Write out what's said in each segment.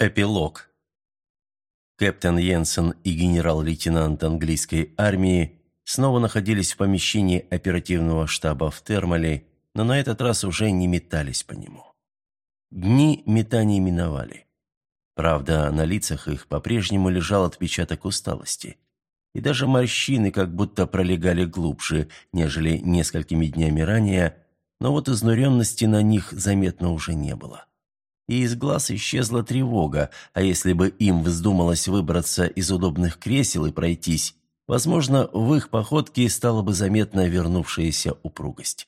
Эпилог. Кэптен Йенсен и генерал-лейтенант английской армии снова находились в помещении оперативного штаба в Термале, но на этот раз уже не метались по нему. Дни метаний миновали. Правда, на лицах их по-прежнему лежал отпечаток усталости. И даже морщины как будто пролегали глубже, нежели несколькими днями ранее, но вот изнуренности на них заметно уже не было и из глаз исчезла тревога, а если бы им вздумалось выбраться из удобных кресел и пройтись, возможно, в их походке стала бы заметна вернувшаяся упругость.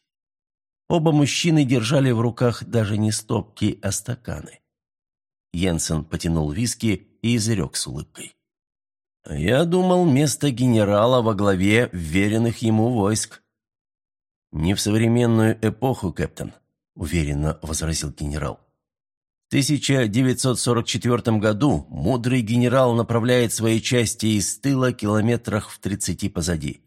Оба мужчины держали в руках даже не стопки, а стаканы. Йенсен потянул виски и изрек с улыбкой. «Я думал, место генерала во главе веренных ему войск». «Не в современную эпоху, капитан», — уверенно возразил генерал. 1944 году мудрый генерал направляет свои части из тыла километрах в 30 позади.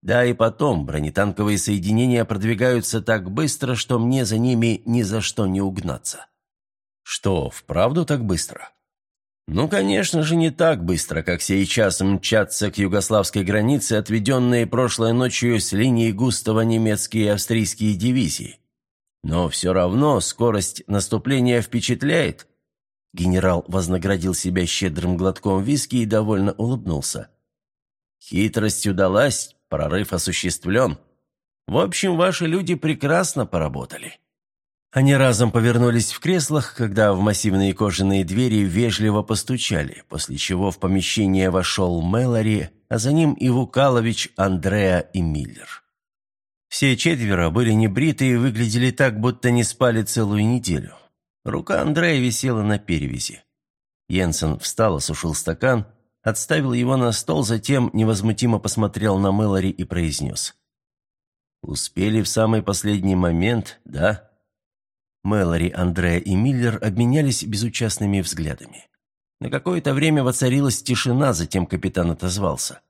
Да и потом бронетанковые соединения продвигаются так быстро, что мне за ними ни за что не угнаться. Что, вправду так быстро? Ну, конечно же, не так быстро, как сейчас мчатся к югославской границе, отведенные прошлой ночью с линии Густава немецкие и австрийские дивизии. Но все равно скорость наступления впечатляет. Генерал вознаградил себя щедрым глотком виски и довольно улыбнулся. Хитрость удалась, прорыв осуществлен. В общем, ваши люди прекрасно поработали. Они разом повернулись в креслах, когда в массивные кожаные двери вежливо постучали, после чего в помещение вошел Мэлори, а за ним и Вукалович, Андреа и Миллер. Все четверо были небриты и выглядели так, будто не спали целую неделю. Рука Андрея висела на перевязи. Йенсен встал, осушил стакан, отставил его на стол, затем невозмутимо посмотрел на Мэлори и произнес. «Успели в самый последний момент, да?» Мэлори, Андреа и Миллер обменялись безучастными взглядами. На какое-то время воцарилась тишина, затем капитан отозвался.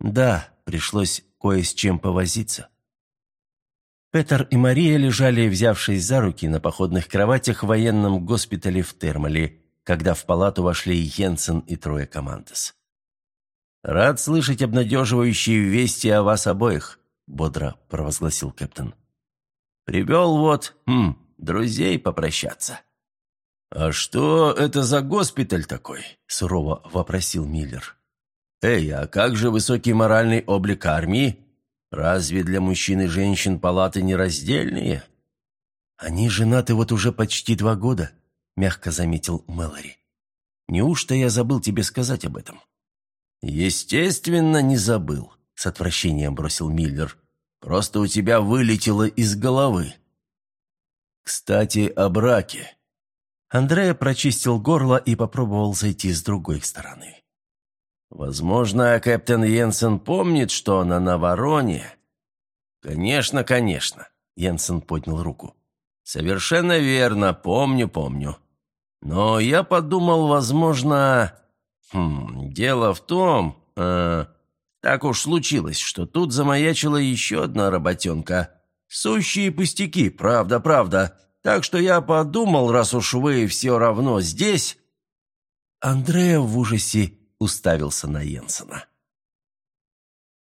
«Да, пришлось кое с чем повозиться». Петер и Мария лежали, взявшись за руки, на походных кроватях в военном госпитале в Термале, когда в палату вошли Йенсен и трое командос. «Рад слышать обнадеживающие вести о вас обоих», — бодро провозгласил капитан. «Привел вот, хм, друзей попрощаться». «А что это за госпиталь такой?» – сурово вопросил Миллер. «Эй, а как же высокий моральный облик армии?» Разве для мужчин и женщин палаты нераздельные?» «Они женаты вот уже почти два года», — мягко заметил Мэлори. «Неужто я забыл тебе сказать об этом?» «Естественно, не забыл», — с отвращением бросил Миллер. «Просто у тебя вылетело из головы». «Кстати, о браке». Андрея прочистил горло и попробовал зайти с другой стороны. Возможно, капитан Йенсен помнит, что она на Вороне. Конечно, конечно, Йенсен поднял руку. Совершенно верно, помню, помню. Но я подумал, возможно... Хм, дело в том... Э, так уж случилось, что тут замаячила еще одна работенка. Сущие пустяки, правда, правда. Так что я подумал, раз уж вы все равно здесь... Андрея в ужасе уставился на Йенсена.